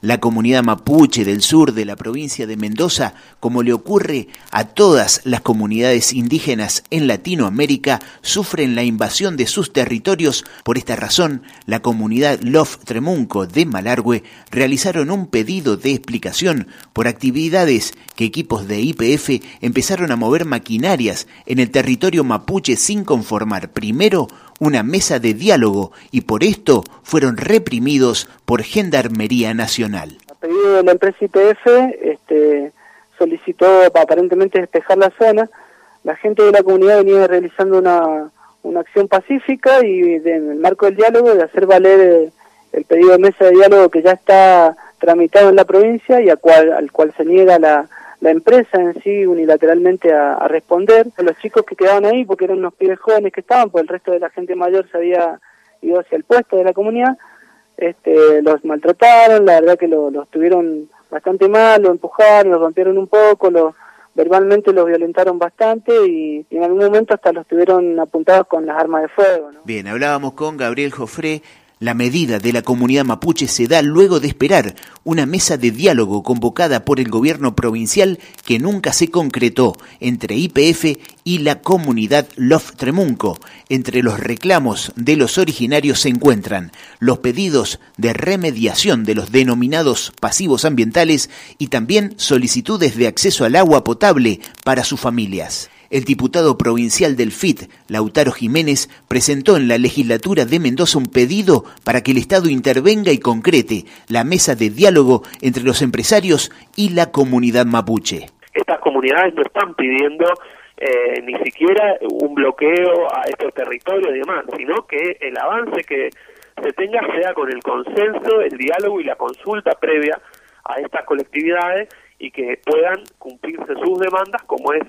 La comunidad mapuche del sur de la provincia de Mendoza, como le ocurre a todas las comunidades indígenas en Latinoamérica, sufren la invasión de sus territorios. Por esta razón, la comunidad Lof Tremunco de Malargüe realizaron un pedido de explicación por actividades que equipos de IPF empezaron a mover maquinarias en el territorio mapuche sin conformar primero una mesa de diálogo y por esto fueron reprimidos por Gendarmería Nacional. A pedido de la empresa IPF este, solicitó aparentemente despejar la zona. La gente de la comunidad venía realizando una, una acción pacífica y en el marco del diálogo de hacer valer el, el pedido de mesa de diálogo que ya está tramitado en la provincia y a cual, al cual se niega la, la empresa en sí unilateralmente a, responder. Los chicos que quedaban ahí, porque eran unos pibes jóvenes que estaban, pues el resto de la gente mayor se había ido hacia el puesto de la comunidad, este, los maltrataron, la verdad que los tuvieron bastante mal, los empujaron, los rompieron un poco, los verbalmente los violentaron bastante y, en algún momento hasta los tuvieron apuntados con las armas de fuego. Bien, hablábamos con Gabriel Jofré, la medida de la comunidad mapuche se da luego de esperar una mesa de diálogo convocada por el gobierno provincial que nunca se concretó entre IPF y la comunidad Lof Tremunco. Entre los reclamos de los originarios se encuentran los pedidos de remediación de los denominados pasivos ambientales y también solicitudes de acceso al agua potable para sus familias. El diputado provincial del FIT, Lautaro Jiménez, presentó en la legislatura de Mendoza un pedido para que el Estado intervenga y concrete la mesa de diálogo entre los empresarios y la comunidad mapuche. Estas comunidades no están pidiendo eh, ni siquiera un bloqueo a estos territorios y demás, sino que el avance que se tenga sea con el consenso, el diálogo y la consulta previa a estas colectividades y que puedan cumplirse sus demandas como es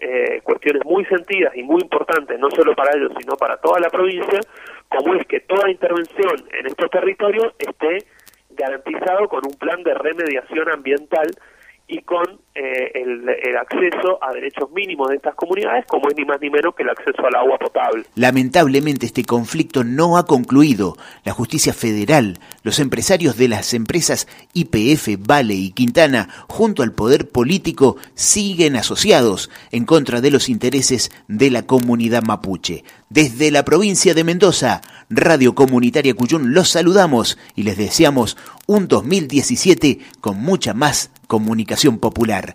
eh, cuestiones muy sentidas y muy importantes, no solo para ellos, sino para toda la provincia, como es que toda intervención en estos territorios esté garantizado con un plan de remediación ambiental y con eh, el, acceso a derechos mínimos de estas comunidades, como es ni más ni menos que el acceso al agua potable. Lamentablemente este conflicto no ha concluido. La justicia federal, los empresarios de las empresas IPF, Vale y Quintana, junto al poder político, siguen asociados en contra de los intereses de la comunidad mapuche. Desde la provincia de Mendoza, Radio Comunitaria Cuyún, los saludamos y les deseamos un 2017 con mucha más comunicación popular.